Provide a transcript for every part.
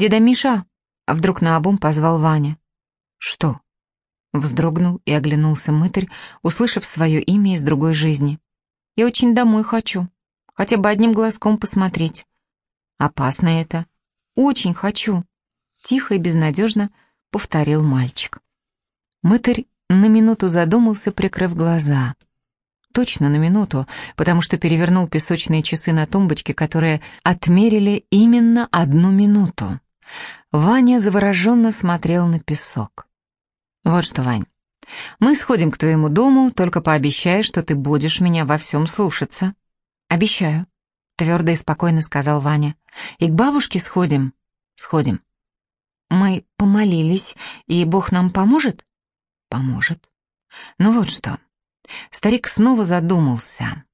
«Деда Миша!» — а вдруг наобум позвал Ваня. «Что?» — вздрогнул и оглянулся мытарь, услышав свое имя из другой жизни. «Я очень домой хочу. Хотя бы одним глазком посмотреть. Опасно это. Очень хочу!» Тихо и безнадежно повторил мальчик. Мытарь на минуту задумался, прикрыв глаза. Точно на минуту, потому что перевернул песочные часы на тумбочке, которые отмерили именно одну минуту. Ваня завороженно смотрел на песок. «Вот что, Вань, мы сходим к твоему дому, только пообещай, что ты будешь меня во всем слушаться». «Обещаю», — твердо и спокойно сказал Ваня. «И к бабушке сходим?» «Сходим». «Мы помолились, и Бог нам поможет?» поможет. Ну вот что. Старик снова задумался.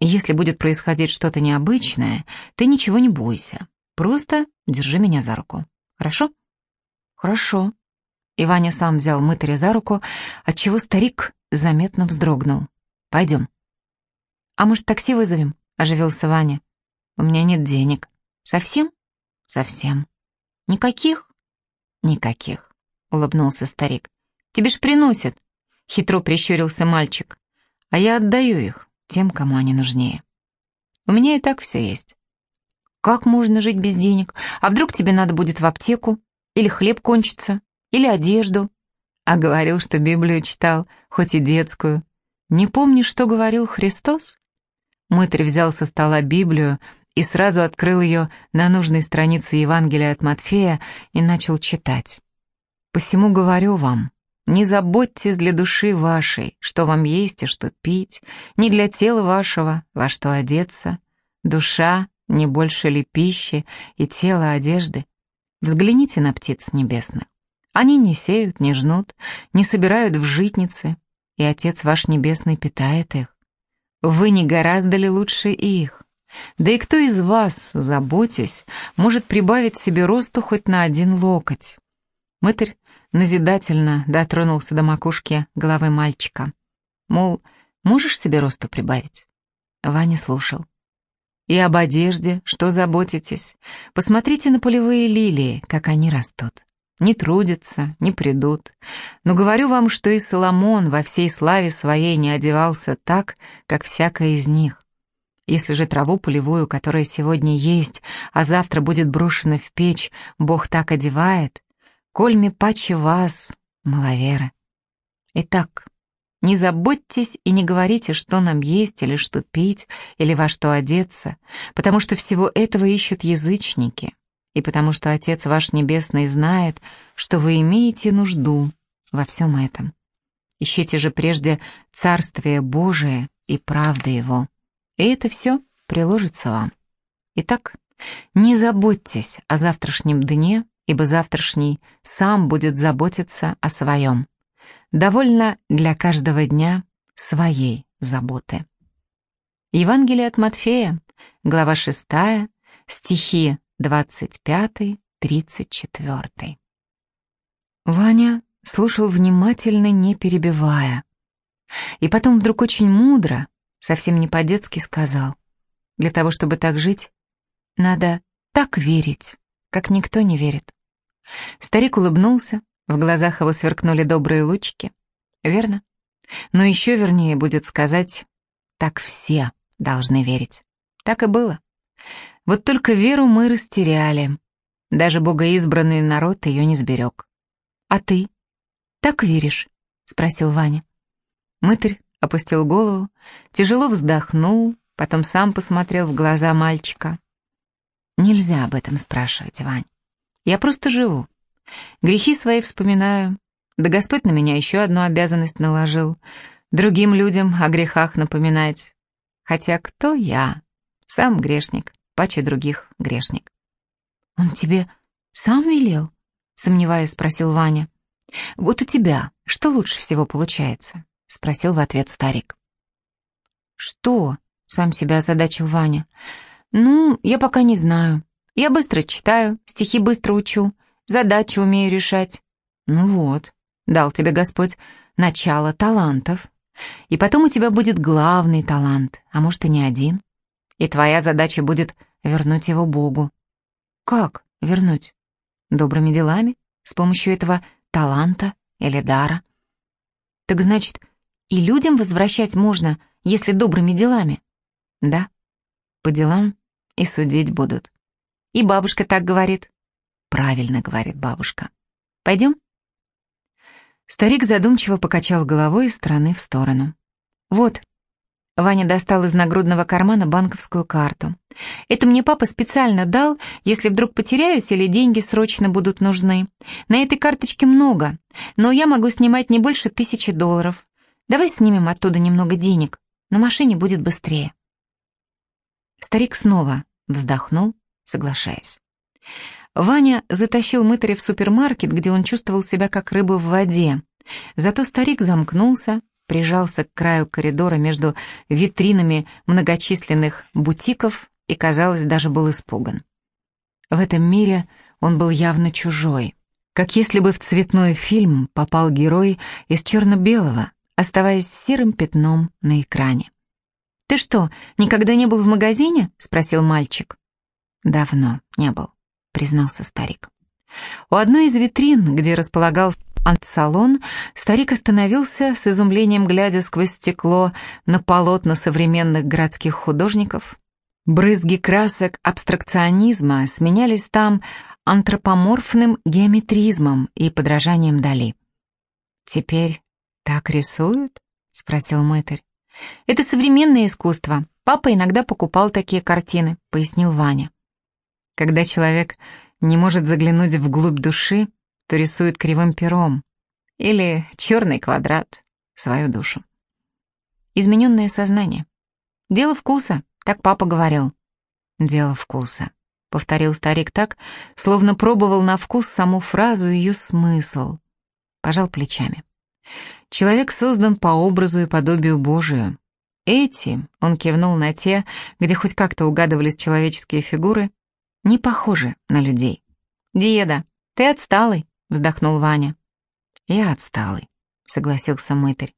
Если будет происходить что-то необычное, ты ничего не бойся. Просто держи меня за руку. Хорошо? Хорошо. И Ваня сам взял мытаря за руку, отчего старик заметно вздрогнул. Пойдем. А может, такси вызовем? Оживился Ваня. У меня нет денег. Совсем? Совсем. Никаких? Никаких, улыбнулся старик. Тебе ж приносят. Хитро прищурился мальчик. А я отдаю их тем, кому они нужнее. У меня и так все есть. Как можно жить без денег? А вдруг тебе надо будет в аптеку? Или хлеб кончится? Или одежду? А говорил, что Библию читал, хоть и детскую. Не помнишь, что говорил Христос? Мытарь взял со стола Библию и сразу открыл ее на нужной странице Евангелия от Матфея и начал читать. «Посему говорю вам, не заботьтесь для души вашей, что вам есть и что пить, не для тела вашего, во что одеться. Душа не больше ли пищи и тело одежды? Взгляните на птиц небесных. Они не сеют, не жнут, не собирают в житницы, и Отец ваш Небесный питает их. Вы не гораздо ли лучше их? Да и кто из вас, заботясь, может прибавить себе росту хоть на один локоть? Мытарь назидательно дотронулся до макушки головы мальчика. Мол, можешь себе росту прибавить? Ваня слушал. И об одежде, что заботитесь? Посмотрите на полевые лилии, как они растут. Не трудятся, не придут. Но говорю вам, что и Соломон во всей славе своей не одевался так, как всякая из них. Если же траву полевую, которая сегодня есть, а завтра будет брошена в печь, Бог так одевает, Кольми паче вас, маловеры. Итак, не заботьтесь и не говорите, что нам есть или что пить, или во что одеться, потому что всего этого ищут язычники, и потому что Отец ваш Небесный знает, что вы имеете нужду во всем этом. Ищите же прежде Царствие Божие и правды Его, и это все приложится вам. Итак, не заботьтесь о завтрашнем дне, ибо завтрашний сам будет заботиться о своем. Довольно для каждого дня своей заботы. Евангелие от Матфея, глава 6, стихи 25-34. Ваня слушал внимательно, не перебивая. И потом вдруг очень мудро, совсем не по-детски сказал, для того, чтобы так жить, надо так верить, как никто не верит. Старик улыбнулся, в глазах его сверкнули добрые лучики. Верно? Но еще вернее будет сказать, так все должны верить. Так и было. Вот только веру мы растеряли. Даже богоизбранный народ ее не сберег. «А ты? Так веришь?» — спросил Ваня. Мытарь опустил голову, тяжело вздохнул, потом сам посмотрел в глаза мальчика. Нельзя об этом спрашивать, Вань. Я просто живу. Грехи свои вспоминаю. Да Господь на меня еще одну обязанность наложил. Другим людям о грехах напоминать. Хотя кто я? Сам грешник, паче других грешник. «Он тебе сам велел?» — сомневаясь, спросил Ваня. «Вот у тебя что лучше всего получается?» — спросил в ответ старик. «Что?» — сам себя озадачил Ваня. «Ну, я пока не знаю. Я быстро читаю, стихи быстро учу, задачи умею решать». «Ну вот, дал тебе Господь начало талантов. И потом у тебя будет главный талант, а может и не один. И твоя задача будет вернуть его Богу». «Как вернуть?» добрыми делами, с помощью этого таланта или дара. Так значит, и людям возвращать можно, если добрыми делами? Да, по делам и судить будут. И бабушка так говорит. Правильно говорит бабушка. Пойдем? Старик задумчиво покачал головой из стороны в сторону. Вот, Ваня достал из нагрудного кармана банковскую карту. «Это мне папа специально дал, если вдруг потеряюсь или деньги срочно будут нужны. На этой карточке много, но я могу снимать не больше тысячи долларов. Давай снимем оттуда немного денег, на машине будет быстрее». Старик снова вздохнул, соглашаясь. Ваня затащил мытаря в супермаркет, где он чувствовал себя как рыба в воде. Зато старик замкнулся, прижался к краю коридора между витринами многочисленных бутиков и, казалось, даже был испуган. В этом мире он был явно чужой, как если бы в цветной фильм попал герой из черно-белого, оставаясь серым пятном на экране. «Ты что, никогда не был в магазине?» — спросил мальчик. «Давно не был», — признался старик. У одной из витрин, где располагался антсалон, старик остановился с изумлением, глядя сквозь стекло на полотна современных городских художников. Брызги красок абстракционизма сменялись там антропоморфным геометризмом и подражанием Дали. «Теперь так рисуют?» — спросил мытарь. «Это современное искусство. Папа иногда покупал такие картины», — пояснил Ваня. Когда человек не может заглянуть вглубь души, то рисует кривым пером. Или черный квадрат, свою душу. Измененное сознание. Дело вкуса, так папа говорил. Дело вкуса, повторил старик так, словно пробовал на вкус саму фразу и ее смысл. Пожал плечами. Человек создан по образу и подобию Божию. Эти, он кивнул на те, где хоть как-то угадывались человеческие фигуры, не похожи на людей. «Деда, ты отсталый», вздохнул Ваня. «Я отсталый», — согласился мытарь.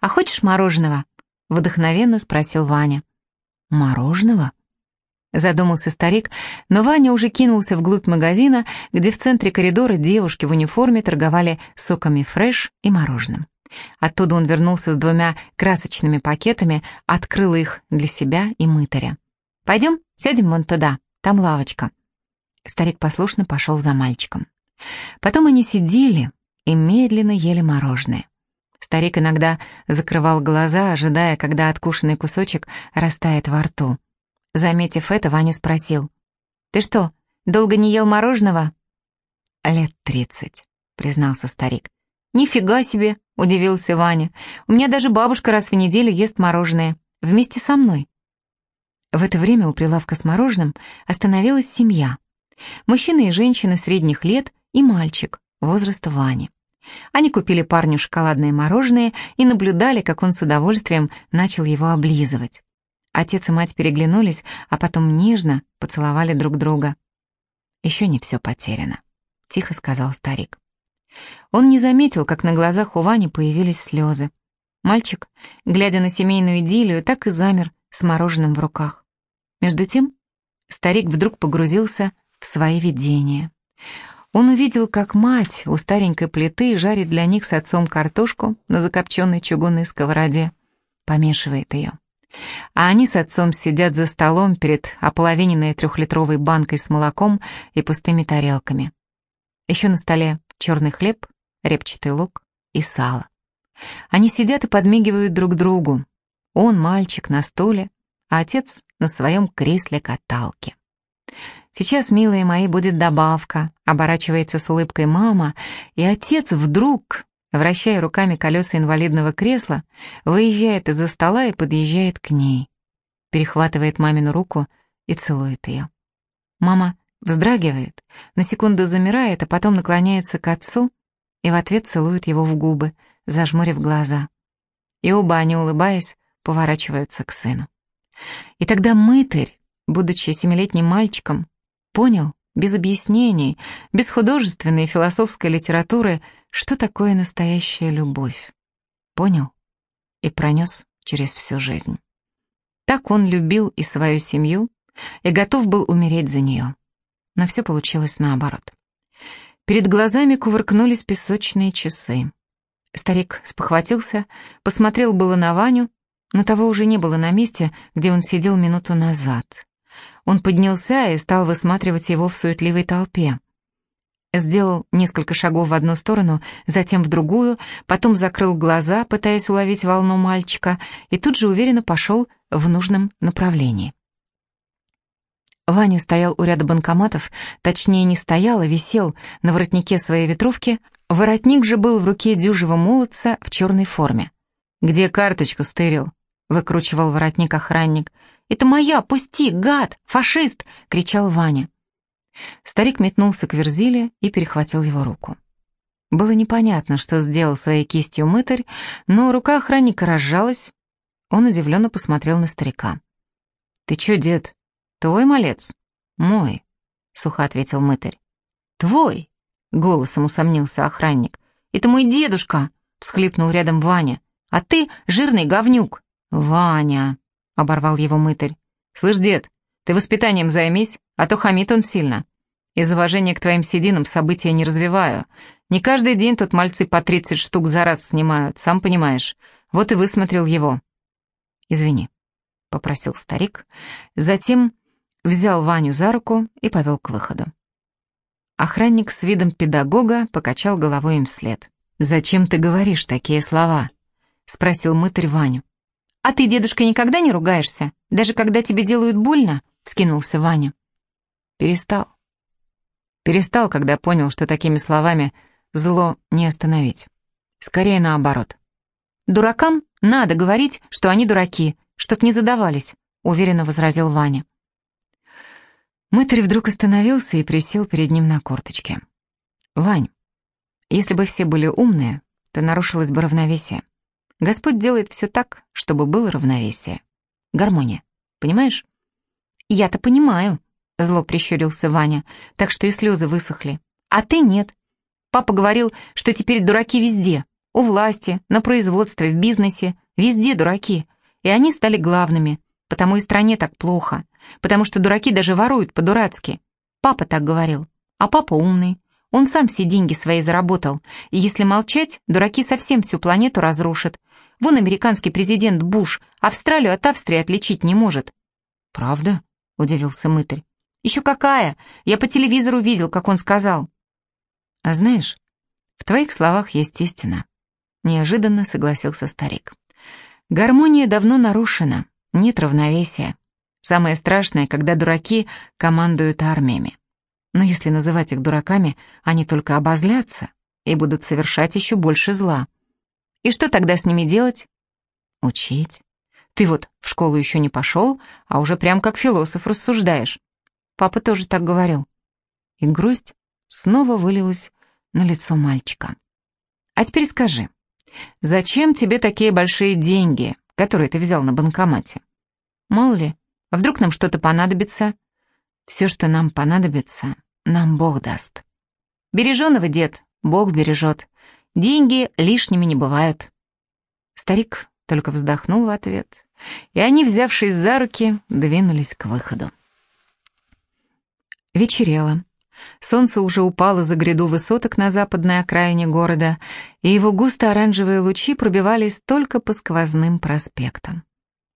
«А хочешь мороженого?» — вдохновенно спросил Ваня. «Мороженого?» Задумался старик, но Ваня уже кинулся вглубь магазина, где в центре коридора девушки в униформе торговали соками фреш и мороженым. Оттуда он вернулся с двумя красочными пакетами, открыл их для себя и мытаря. «Пойдем, сядем вон туда, там лавочка». Старик послушно пошел за мальчиком. Потом они сидели и медленно ели мороженое. Старик иногда закрывал глаза, ожидая, когда откушенный кусочек растает во рту. Заметив это, Ваня спросил. «Ты что, долго не ел мороженого?» «Лет тридцать», — признался старик. «Нифига себе!» — удивился Ваня. «У меня даже бабушка раз в неделю ест мороженое. Вместе со мной». В это время у прилавка с мороженым остановилась семья. Мужчина и женщина средних лет и мальчик возраста Вани. Они купили парню шоколадное мороженое и наблюдали, как он с удовольствием начал его облизывать. Отец и мать переглянулись, а потом нежно поцеловали друг друга. «Еще не все потеряно», — тихо сказал старик. Он не заметил, как на глазах у Вани появились слезы. Мальчик, глядя на семейную идиллию, так и замер с мороженым в руках. Между тем старик вдруг погрузился в свои видения. Он увидел, как мать у старенькой плиты жарит для них с отцом картошку на закопченной чугунной сковороде, помешивает ее. А они с отцом сидят за столом перед ополовиненной трехлитровой банкой с молоком и пустыми тарелками. Еще на столе черный хлеб, репчатый лук и сало. Они сидят и подмигивают друг другу. Он мальчик на стуле, а отец на своем кресле-каталке. Сейчас, милые мои, будет добавка, оборачивается с улыбкой мама, и отец вдруг, вращая руками колеса инвалидного кресла, выезжает из-за стола и подъезжает к ней, перехватывает мамину руку и целует ее. Мама вздрагивает, на секунду замирает, а потом наклоняется к отцу и в ответ целует его в губы, зажмурив глаза. И оба они, улыбаясь, поворачиваются к сыну. И тогда мытарь, будучи семилетним мальчиком, Понял, без объяснений, без художественной и философской литературы, что такое настоящая любовь. Понял и пронес через всю жизнь. Так он любил и свою семью, и готов был умереть за нее. Но все получилось наоборот. Перед глазами кувыркнулись песочные часы. Старик спохватился, посмотрел было на Ваню, но того уже не было на месте, где он сидел минуту назад. Он поднялся и стал высматривать его в суетливой толпе. Сделал несколько шагов в одну сторону, затем в другую, потом закрыл глаза, пытаясь уловить волну мальчика, и тут же уверенно пошел в нужном направлении. Ваня стоял у ряда банкоматов, точнее не стоял, а висел на воротнике своей ветровки, воротник же был в руке дюжего молодца в черной форме. «Где карточку стырил?» — выкручивал воротник охранник. «Это моя, пусти, гад, фашист!» — кричал Ваня. Старик метнулся к Верзиле и перехватил его руку. Было непонятно, что сделал своей кистью мытарь, но рука охранника разжалась. Он удивленно посмотрел на старика. «Ты чё, дед, «Твой малец?» «Мой», — сухо ответил мытарь. «Твой?» — голосом усомнился охранник. «Это мой дедушка!» — всхлипнул рядом Ваня. «А ты жирный говнюк!» «Ваня!» — оборвал его мытарь. «Слышь, дед, ты воспитанием займись, а то хамит он сильно. Из уважения к твоим сединам события не развиваю. Не каждый день тут мальцы по тридцать штук за раз снимают, сам понимаешь. Вот и высмотрел его». «Извини», — попросил старик. Затем взял Ваню за руку и повел к выходу. Охранник с видом педагога покачал головой им вслед. «Зачем ты говоришь такие слова?» — спросил мытарь Ваню. «А ты, дедушка, никогда не ругаешься? Даже когда тебе делают больно?» — вскинулся Ваня. «Перестал. Перестал, когда понял, что такими словами зло не остановить. Скорее наоборот. Дуракам надо говорить, что они дураки, чтоб не задавались», — уверенно возразил Ваня. Мытарь вдруг остановился и присел перед ним на корточке. «Вань, если бы все были умные, то нарушилось бы равновесие. Господь делает все так, чтобы было равновесие. Гармония, понимаешь?» «Я-то понимаю», — зло прищурился Ваня, так что и слезы высохли. «А ты нет. Папа говорил, что теперь дураки везде. У власти, на производстве, в бизнесе. Везде дураки. И они стали главными. Потому и стране так плохо. Потому что дураки даже воруют по-дурацки. Папа так говорил. А папа умный. Он сам все деньги свои заработал. И если молчать, дураки совсем всю планету разрушат. Вон американский президент Буш Австралию от Австрии отличить не может. «Правда?» — удивился мытарь. «Еще какая! Я по телевизору видел, как он сказал». «А знаешь, в твоих словах есть истина», — неожиданно согласился старик. «Гармония давно нарушена, нет равновесия. Самое страшное, когда дураки командуют армиями. Но если называть их дураками, они только обозлятся и будут совершать еще больше зла. И что тогда с ними делать? Учить. Ты вот в школу еще не пошел, а уже прям как философ рассуждаешь. Папа тоже так говорил. И грусть снова вылилась на лицо мальчика. А теперь скажи, зачем тебе такие большие деньги, которые ты взял на банкомате? Мало ли, а вдруг нам что-то понадобится? Все, что нам понадобится, нам Бог даст. Береженого, дед, Бог бережет. Деньги лишними не бывают. Старик только вздохнул в ответ, и они, взявшись за руки, двинулись к выходу. Вечерело. Солнце уже упало за гряду высоток на западной окраине города, и его густо-оранжевые лучи пробивались только по сквозным проспектам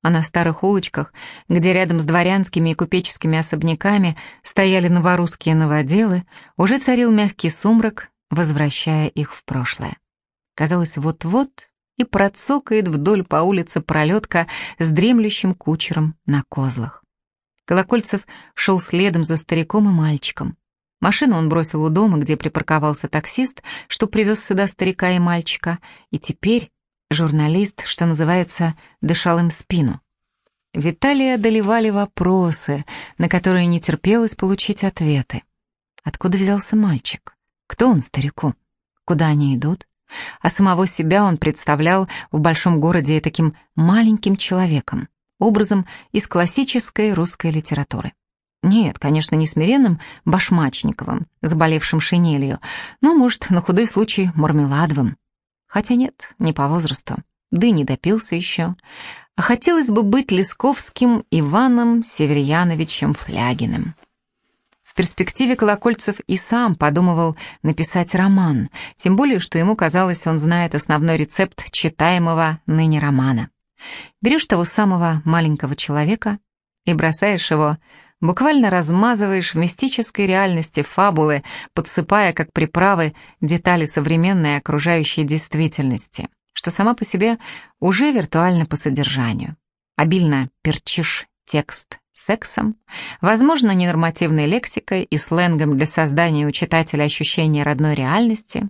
а на старых улочках, где рядом с дворянскими и купеческими особняками стояли новорусские новоделы, уже царил мягкий сумрак, возвращая их в прошлое. Казалось, вот-вот и процокает вдоль по улице пролетка с дремлющим кучером на козлах. Колокольцев шел следом за стариком и мальчиком. Машину он бросил у дома, где припарковался таксист, что привез сюда старика и мальчика, и теперь Журналист, что называется, дышал им спину. Виталия одолевали вопросы, на которые не терпелось получить ответы. Откуда взялся мальчик? Кто он старику? Куда они идут? А самого себя он представлял в большом городе таким маленьким человеком, образом из классической русской литературы. Нет, конечно, не смиренным Башмачниковым, заболевшим шинелью, но, может, на худой случай Мармеладовым. Хотя нет, не по возрасту, да и не допился еще. А хотелось бы быть Лесковским Иваном Северьяновичем Флягиным. В перспективе Колокольцев и сам подумывал написать роман, тем более, что ему казалось, он знает основной рецепт читаемого ныне романа. Берешь того самого маленького человека и бросаешь его, буквально размазываешь в мистической реальности фабулы, подсыпая как приправы детали современной окружающей действительности, что сама по себе уже виртуально по содержанию. Обильно перчишь текст сексом, возможно, ненормативной лексикой и сленгом для создания у читателя ощущения родной реальности,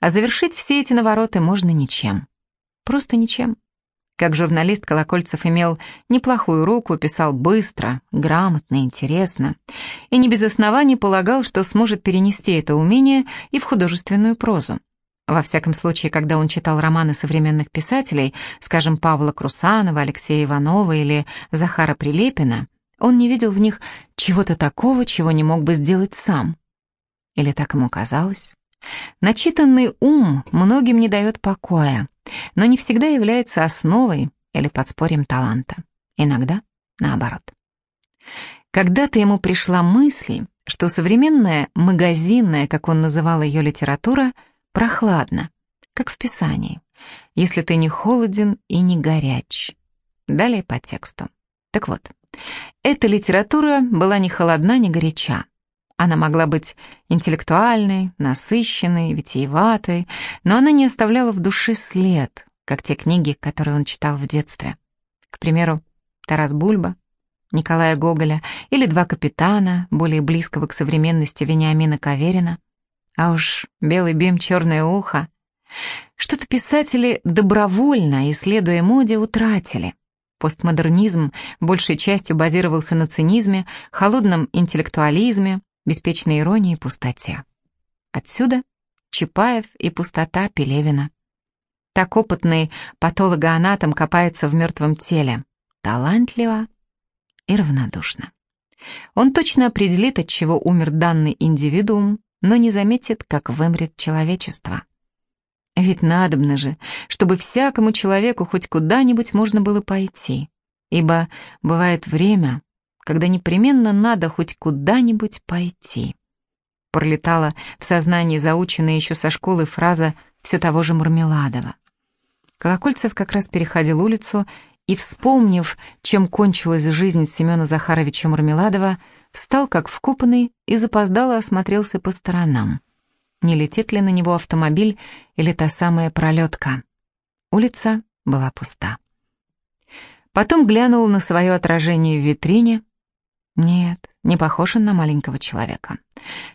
а завершить все эти навороты можно ничем. Просто ничем. Как журналист Колокольцев имел неплохую руку, писал быстро, грамотно, интересно, и не без оснований полагал, что сможет перенести это умение и в художественную прозу. Во всяком случае, когда он читал романы современных писателей, скажем, Павла Крусанова, Алексея Иванова или Захара Прилепина, он не видел в них чего-то такого, чего не мог бы сделать сам. Или так ему казалось? Начитанный ум многим не дает покоя, но не всегда является основой или подспорьем таланта. Иногда наоборот. Когда-то ему пришла мысль, что современная магазинная, как он называл ее литература, прохладна, как в Писании, если ты не холоден и не горяч. Далее по тексту. Так вот, эта литература была ни холодна, ни горяча. Она могла быть интеллектуальной, насыщенной, витиеватой, но она не оставляла в душе след, как те книги, которые он читал в детстве. К примеру, Тарас Бульба, Николая Гоголя или «Два капитана», более близкого к современности Вениамина Каверина. А уж «Белый бим, черное ухо». Что-то писатели добровольно, исследуя моде, утратили. Постмодернизм большей частью базировался на цинизме, холодном интеллектуализме, беспечной иронии и пустоте. Отсюда Чапаев и пустота Пелевина. Так опытный патологоанатом копается в мертвом теле. Талантливо и равнодушно. Он точно определит, от чего умер данный индивидуум, но не заметит, как вымрет человечество. Ведь надобно же, чтобы всякому человеку хоть куда-нибудь можно было пойти. Ибо бывает время, когда непременно надо хоть куда-нибудь пойти. Пролетала в сознании заученная еще со школы фраза все того же Мармеладова. Колокольцев как раз переходил улицу и, вспомнив, чем кончилась жизнь Семена Захаровича Мармеладова, встал как вкопанный и запоздало осмотрелся по сторонам не летит ли на него автомобиль или та самая пролетка. Улица была пуста. Потом глянул на свое отражение в витрине. Нет, не похож он на маленького человека.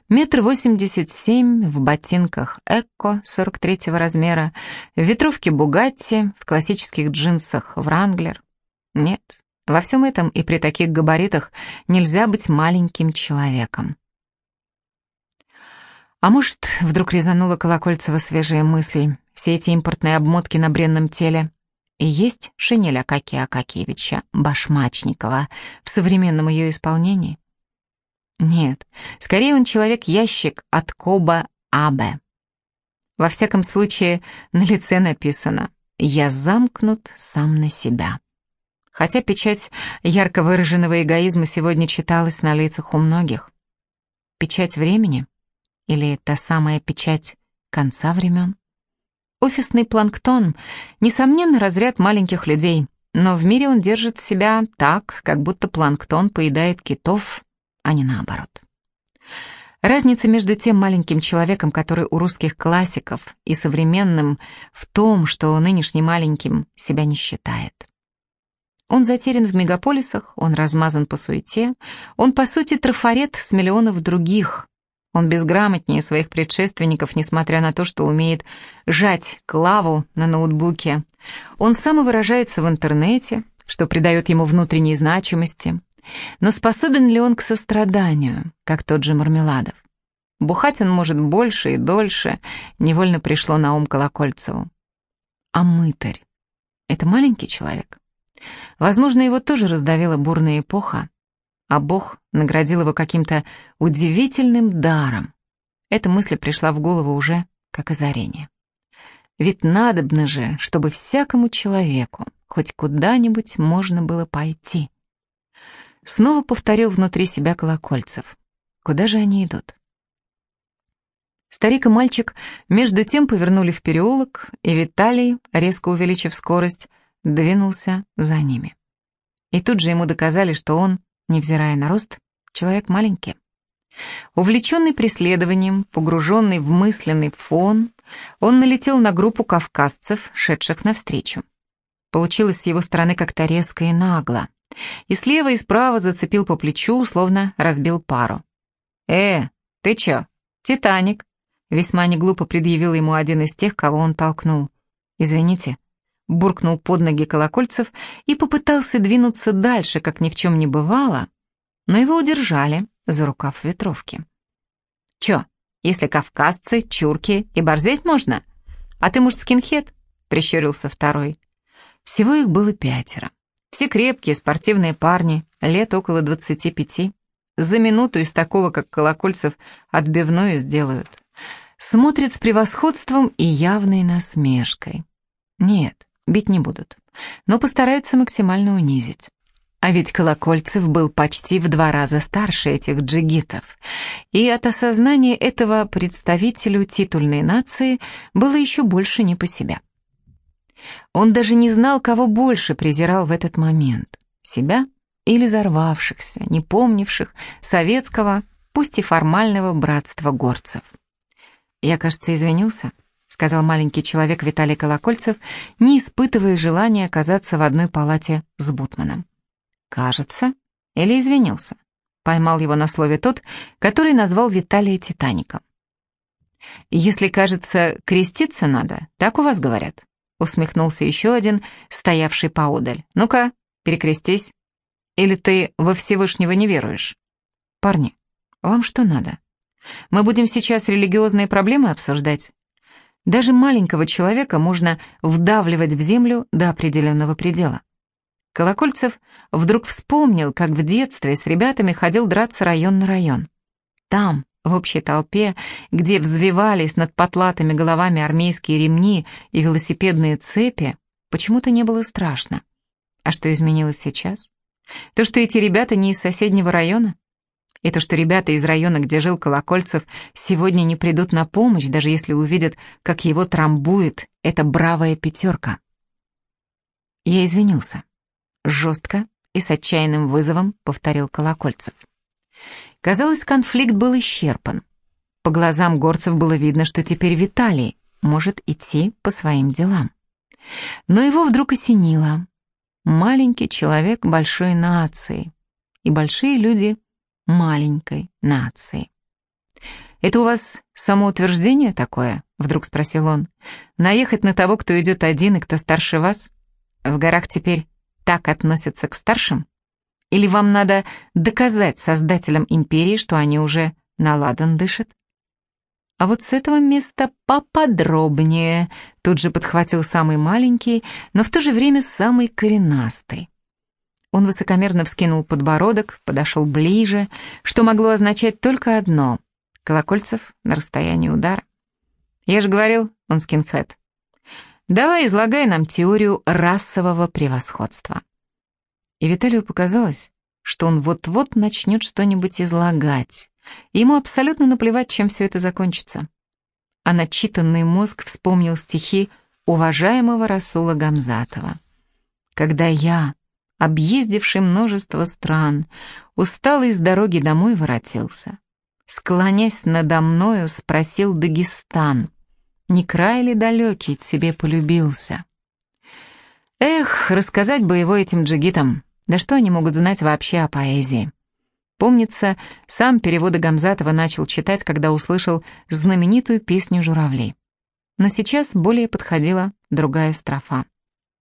Метр восемьдесят семь, в ботинках Экко сорок третьего размера, в ветровке Бугатти, в классических джинсах Вранглер. Нет, во всем этом и при таких габаритах нельзя быть маленьким человеком. А может, вдруг резанула Колокольцева свежая мысль, все эти импортные обмотки на бренном теле есть шинель Акакия Акакиевича Башмачникова в современном ее исполнении? Нет, скорее он человек-ящик от Коба Абе. Во всяком случае, на лице написано «Я замкнут сам на себя». Хотя печать ярко выраженного эгоизма сегодня читалась на лицах у многих. Печать времени — или та самая печать конца времен? Офисный планктон, несомненно, разряд маленьких людей, но в мире он держит себя так, как будто планктон поедает китов, а не наоборот. Разница между тем маленьким человеком, который у русских классиков, и современным в том, что нынешний маленьким себя не считает. Он затерян в мегаполисах, он размазан по суете, он, по сути, трафарет с миллионов других, он безграмотнее своих предшественников, несмотря на то, что умеет жать клаву на ноутбуке. Он самовыражается в интернете, что придает ему внутренней значимости. Но способен ли он к состраданию, как тот же Мармеладов? Бухать он может больше и дольше, невольно пришло на ум Колокольцеву. А мытарь — это маленький человек? Возможно, его тоже раздавила бурная эпоха, а Бог наградил его каким-то удивительным даром. Эта мысль пришла в голову уже как озарение. Ведь надобно же, чтобы всякому человеку хоть куда-нибудь можно было пойти. Снова повторил внутри себя Колокольцев. Куда же они идут? Старик и мальчик между тем повернули в переулок, и Виталий, резко увеличив скорость, двинулся за ними. И тут же ему доказали, что он, невзирая на рост, человек маленький. Увлеченный преследованием, погруженный в мысленный фон, он налетел на группу кавказцев, шедших навстречу. Получилось с его стороны как-то резко и нагло. И слева и справа зацепил по плечу, словно разбил пару. «Э, ты чё? Титаник!» Весьма неглупо предъявил ему один из тех, кого он толкнул. «Извините», — буркнул под ноги колокольцев и попытался двинуться дальше, как ни в чем не бывало, но его удержали за рукав ветровки. «Чё, если кавказцы, чурки и борзеть можно? А ты, может, скинхед?» — прищурился второй. Всего их было пятеро. Все крепкие, спортивные парни, лет около двадцати пяти. За минуту из такого, как Колокольцев, отбивную сделают. Смотрят с превосходством и явной насмешкой. Нет, бить не будут, но постараются максимально унизить. А ведь Колокольцев был почти в два раза старше этих джигитов, и от осознания этого представителю титульной нации было еще больше не по себе. Он даже не знал, кого больше презирал в этот момент — себя или взорвавшихся, не помнивших советского, пусть и формального братства горцев. «Я, кажется, извинился», — сказал маленький человек Виталий Колокольцев, не испытывая желания оказаться в одной палате с Бутманом. «Кажется, или извинился?» Поймал его на слове тот, который назвал Виталия Титаником. «Если, кажется, креститься надо, так у вас говорят», усмехнулся еще один, стоявший поодаль. «Ну-ка, перекрестись. Или ты во Всевышнего не веруешь?» «Парни, вам что надо? Мы будем сейчас религиозные проблемы обсуждать?» Даже маленького человека можно вдавливать в землю до определенного предела. Колокольцев вдруг вспомнил, как в детстве с ребятами ходил драться район на район. Там, в общей толпе, где взвивались над потлатыми головами армейские ремни и велосипедные цепи, почему-то не было страшно. А что изменилось сейчас? То, что эти ребята не из соседнего района? И то, что ребята из района, где жил Колокольцев, сегодня не придут на помощь, даже если увидят, как его трамбует эта бравая пятерка. Я извинился. Жестко и с отчаянным вызовом повторил Колокольцев. Казалось, конфликт был исчерпан. По глазам горцев было видно, что теперь Виталий может идти по своим делам. Но его вдруг осенило. Маленький человек большой нации, и большие люди маленькой нации. «Это у вас самоутверждение такое?» — вдруг спросил он. «Наехать на того, кто идет один и кто старше вас? В горах теперь так относятся к старшим? Или вам надо доказать создателям империи, что они уже на ладан дышат? А вот с этого места поподробнее, тут же подхватил самый маленький, но в то же время самый коренастый. Он высокомерно вскинул подбородок, подошел ближе, что могло означать только одно — Колокольцев на расстоянии удара. Я же говорил, он скинхед. Давай излагай нам теорию расового превосходства. И Виталию показалось, что он вот-вот начнет что-нибудь излагать. ему абсолютно наплевать, чем все это закончится. А начитанный мозг вспомнил стихи уважаемого Расула Гамзатова. «Когда я, объездивший множество стран, усталый с дороги домой воротился, склонясь надо мною, спросил Дагестан, не край ли далекий тебе полюбился? Эх, рассказать бы его этим джигитам, да что они могут знать вообще о поэзии? Помнится, сам переводы Гамзатова начал читать, когда услышал знаменитую песню «Журавли». Но сейчас более подходила другая строфа.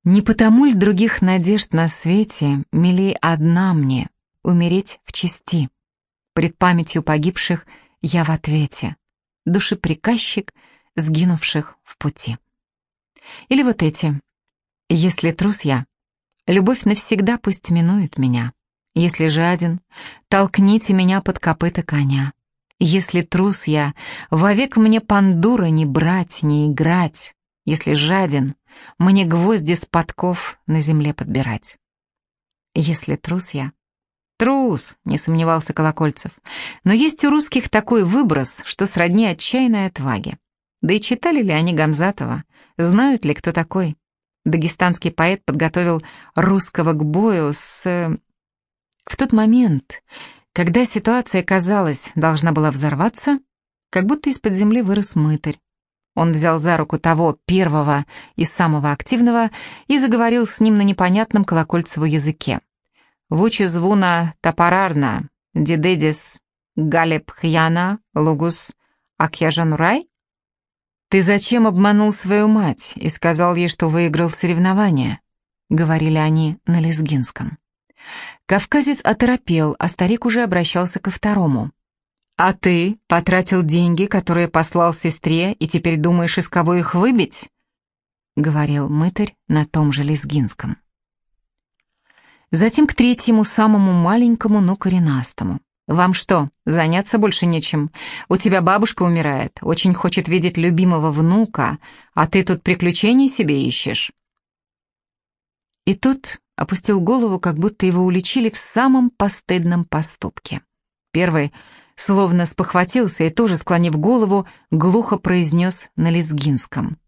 «Не потому ли других надежд на свете милей одна мне, умереть в чести? Пред памятью погибших я в ответе, душеприказчик — сгинувших в пути. Или вот эти. Если трус я, любовь навсегда пусть минует меня. Если жаден, толкните меня под копыта коня. Если трус я, вовек мне пандура не брать, не играть. Если жаден, мне гвозди с подков на земле подбирать. Если трус я, Трус, не сомневался Колокольцев. Но есть у русских такой выброс, что сродни отчаянной отваге. Да и читали ли они Гамзатова? Знают ли, кто такой? Дагестанский поэт подготовил русского к бою с... Э, в тот момент, когда ситуация, казалось, должна была взорваться, как будто из-под земли вырос мытарь. Он взял за руку того первого и самого активного и заговорил с ним на непонятном колокольцеву языке. «Вучи звуна топорарна, дидедис галепхьяна лугус акьяжанурай?» «Ты зачем обманул свою мать и сказал ей, что выиграл соревнование?» — говорили они на лезгинском. Кавказец оторопел, а старик уже обращался ко второму. «А ты потратил деньги, которые послал сестре, и теперь думаешь, из кого их выбить?» — говорил мытарь на том же лезгинском. Затем к третьему, самому маленькому, но коренастому. «Вам что, заняться больше нечем? У тебя бабушка умирает, очень хочет видеть любимого внука, а ты тут приключений себе ищешь». И тут опустил голову, как будто его уличили в самом постыдном поступке. Первый, словно спохватился и тоже, склонив голову, глухо произнес на лезгинском.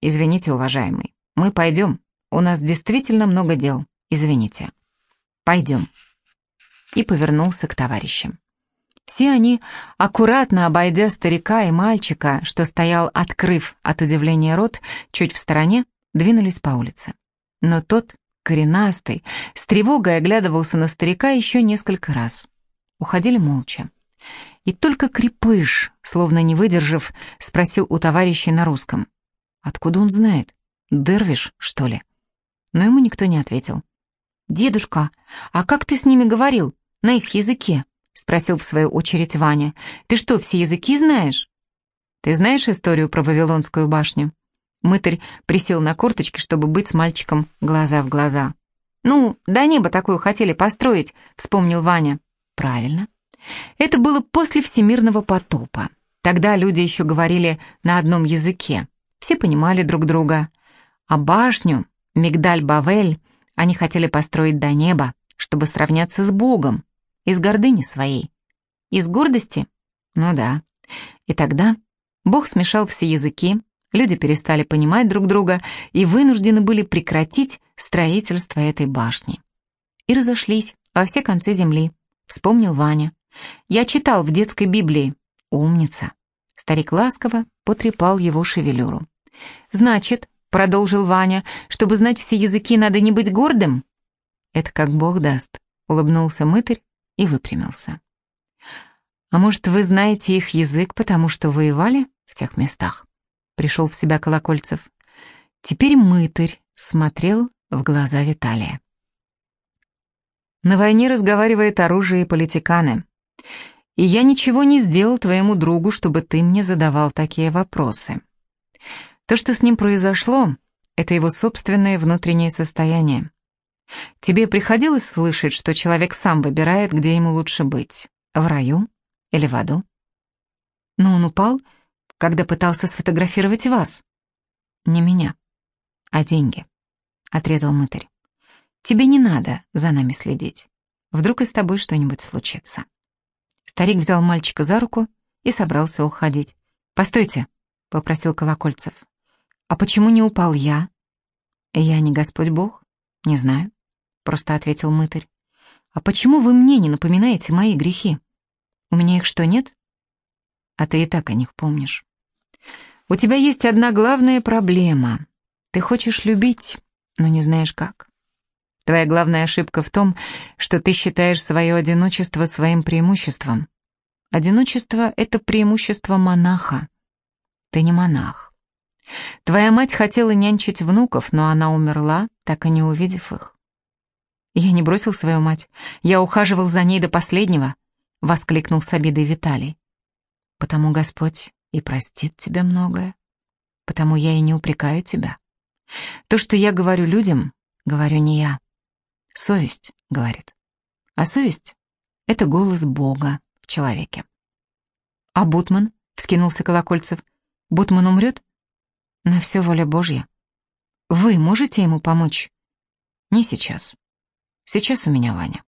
«Извините, уважаемый, мы пойдем, у нас действительно много дел, извините. Пойдем» и повернулся к товарищам. Все они, аккуратно обойдя старика и мальчика, что стоял, открыв от удивления рот, чуть в стороне, двинулись по улице. Но тот, коренастый, с тревогой оглядывался на старика еще несколько раз. Уходили молча. И только крепыш, словно не выдержав, спросил у товарищей на русском. «Откуда он знает? Дервиш, что ли?» Но ему никто не ответил. «Дедушка, а как ты с ними говорил? на их языке?» — спросил в свою очередь Ваня. «Ты что, все языки знаешь?» «Ты знаешь историю про Вавилонскую башню?» Мытарь присел на корточки, чтобы быть с мальчиком глаза в глаза. «Ну, до неба такую хотели построить», — вспомнил Ваня. «Правильно. Это было после Всемирного потопа. Тогда люди еще говорили на одном языке. Все понимали друг друга. А башню, Мигдаль-Бавель, они хотели построить до неба, чтобы сравняться с Богом. Из гордыни своей. Из гордости? Ну да. И тогда Бог смешал все языки, люди перестали понимать друг друга и вынуждены были прекратить строительство этой башни. И разошлись во все концы земли, вспомнил Ваня. Я читал в детской Библии. Умница. Старик ласково потрепал его шевелюру. «Значит, — продолжил Ваня, — чтобы знать все языки, надо не быть гордым?» «Это как Бог даст», — улыбнулся мытарь и выпрямился. «А может, вы знаете их язык, потому что воевали в тех местах?» Пришел в себя Колокольцев. Теперь мытарь смотрел в глаза Виталия. «На войне разговаривает оружие и политиканы. И я ничего не сделал твоему другу, чтобы ты мне задавал такие вопросы. То, что с ним произошло, это его собственное внутреннее состояние. Тебе приходилось слышать, что человек сам выбирает, где ему лучше быть? В раю или в аду? Но он упал, когда пытался сфотографировать вас. Не меня, а деньги, — отрезал мытарь. Тебе не надо за нами следить. Вдруг и с тобой что-нибудь случится. Старик взял мальчика за руку и собрался уходить. «Постойте», — попросил Колокольцев. «А почему не упал я?» «Я не Господь Бог? Не знаю. — просто ответил мытарь. «А почему вы мне не напоминаете мои грехи? У меня их что, нет?» «А ты и так о них помнишь. У тебя есть одна главная проблема. Ты хочешь любить, но не знаешь как. Твоя главная ошибка в том, что ты считаешь свое одиночество своим преимуществом. Одиночество — это преимущество монаха. Ты не монах. Твоя мать хотела нянчить внуков, но она умерла, так и не увидев их. «Я не бросил свою мать. Я ухаживал за ней до последнего», — воскликнул с обидой Виталий. «Потому Господь и простит тебе многое. Потому я и не упрекаю тебя. То, что я говорю людям, говорю не я. Совесть говорит. А совесть — это голос Бога в человеке». «А Бутман?» — вскинулся Колокольцев. «Бутман умрет?» «На все воля Божья. Вы можете ему помочь?» «Не сейчас». Сейчас у меня Ваня.